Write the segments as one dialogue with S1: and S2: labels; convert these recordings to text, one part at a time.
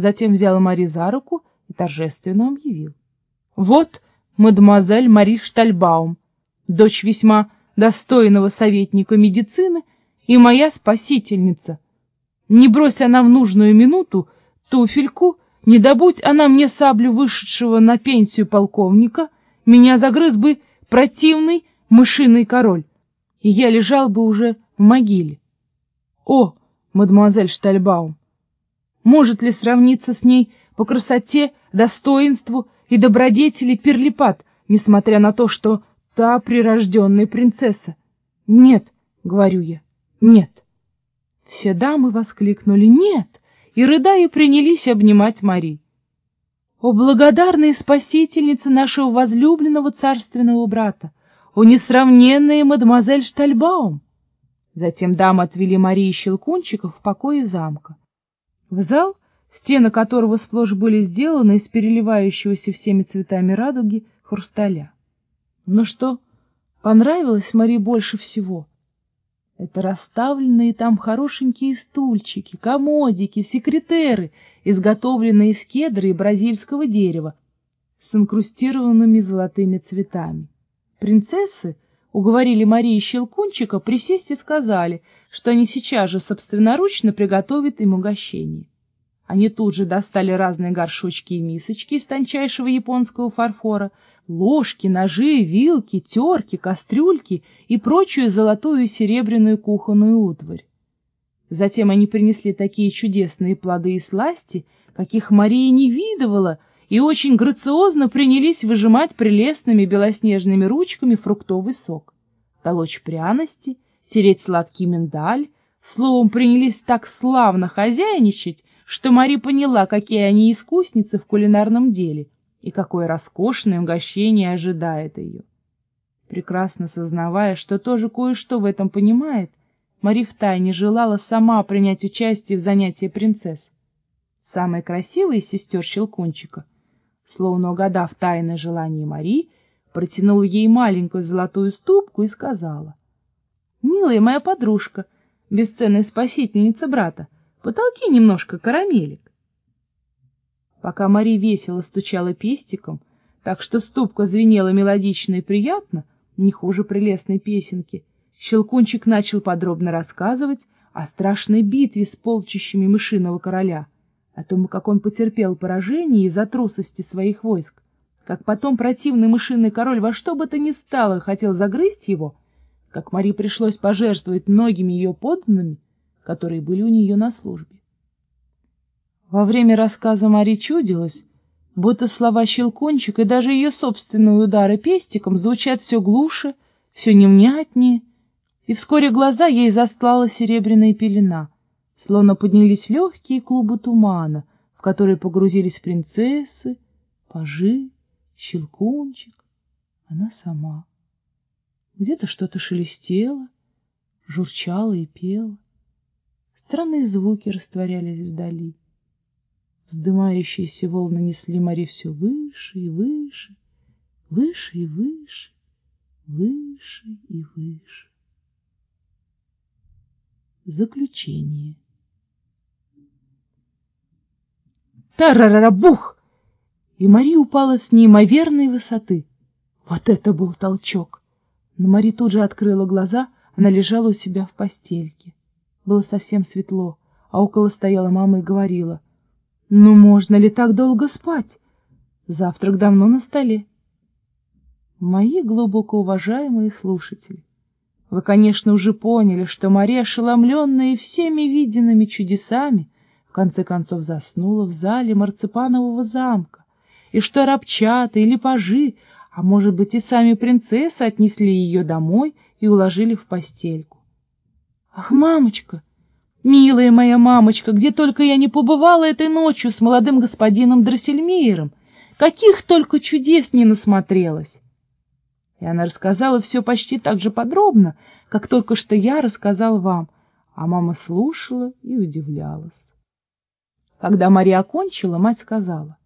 S1: затем взял Мари за руку и торжественно объявил. «Вот мадемуазель Мари Штальбаум, дочь весьма достойного советника медицины и моя спасительница. Не брось она в нужную минуту туфельку, не добудь она мне саблю вышедшего на пенсию полковника, меня загрыз бы противный мышиный король, и я лежал бы уже в могиле. О, мадемуазель Штальбаум, может ли сравниться с ней по красоте, достоинству и добродетели Перлипат, несмотря на то, что та прирожденная принцесса? Нет, говорю я, нет. Все дамы воскликнули «нет» и, рыдая, принялись обнимать Мари. О, благодарная спасительница нашего возлюбленного царственного брата! О, несравненная мадемуазель Штальбаум! Затем дамы отвели Марии Щелкунчика в покое замка. В зал, стены которого сплошь были сделаны из переливающегося всеми цветами радуги хрусталя. Но что понравилось Марии больше всего? Это расставленные там хорошенькие стульчики, комодики, секретеры, изготовленные из кедра и бразильского дерева, с инкрустированными золотыми цветами. Принцессы уговорили Марии Щелкунчика присесть и сказали, что они сейчас же собственноручно приготовят им угощение. Они тут же достали разные горшочки и мисочки из тончайшего японского фарфора, ложки, ножи, вилки, терки, кастрюльки и прочую золотую и серебряную кухонную утварь. Затем они принесли такие чудесные плоды и сласти, каких Мария не видывала, и очень грациозно принялись выжимать прелестными белоснежными ручками фруктовый сок, толочь пряности, тереть сладкий миндаль, словом, принялись так славно хозяйничать, что Мари поняла, какие они искусницы в кулинарном деле и какое роскошное угощение ожидает ее. Прекрасно сознавая, что тоже кое-что в этом понимает, Мари втайне желала сама принять участие в занятии принцесс. Самая красивая из сестер Щелкунчика — словно угадав тайное желание Мари, протянула ей маленькую золотую ступку и сказала. — Милая моя подружка, бесценная спасительница брата, потолки немножко карамелек. Пока Мари весело стучала пестиком, так что ступка звенела мелодично и приятно, не хуже прелестной песенки, Щелкунчик начал подробно рассказывать о страшной битве с полчищами мышиного короля — о том, как он потерпел поражение из-за трусости своих войск, как потом противный мышиный король во что бы то ни стало хотел загрызть его, как Мари пришлось пожертвовать многими ее подданными, которые были у нее на службе. Во время рассказа Мари чудилось, будто слова щелкунчик и даже ее собственные удары пестиком звучат все глуше, все невнятнее, и вскоре глаза ей застлала серебряная пелена — словно поднялись легкие клубы тумана, в которые погрузились принцессы, пажи, щелкунчик, она сама. Где-то что-то шелестело, журчало и пело. Странные звуки растворялись вдали. Вздымающиеся волны несли море все выше и выше, выше и выше, выше и выше. Заключение Тарарарабух! И Мари упала с неимоверной высоты. Вот это был толчок! Но Мари тут же открыла глаза, она лежала у себя в постельке. Было совсем светло, а около стояла мама и говорила, «Ну, можно ли так долго спать? Завтрак давно на столе». Мои глубоко уважаемые слушатели, вы, конечно, уже поняли, что Мария, ошеломленная всеми виденными чудесами, в конце концов заснула в зале марципанового замка, и что рабчата или пажи, а может быть и сами принцессы отнесли ее домой и уложили в постельку. Ах, мамочка, милая моя мамочка, где только я не побывала этой ночью с молодым господином Дроссельмейером, каких только чудес не насмотрелась. И она рассказала все почти так же подробно, как только что я рассказал вам, а мама слушала и удивлялась. Когда Мария окончила, мать сказала,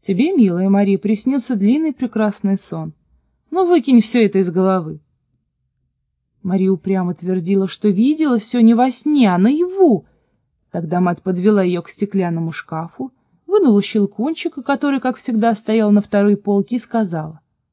S1: «Тебе, милая Мария, приснился длинный прекрасный сон. Ну, выкинь все это из головы». Мария упрямо твердила, что видела все не во сне, а наяву. Тогда мать подвела ее к стеклянному шкафу, вынула щелкунчика, который, как всегда, стоял на второй полке, и сказала,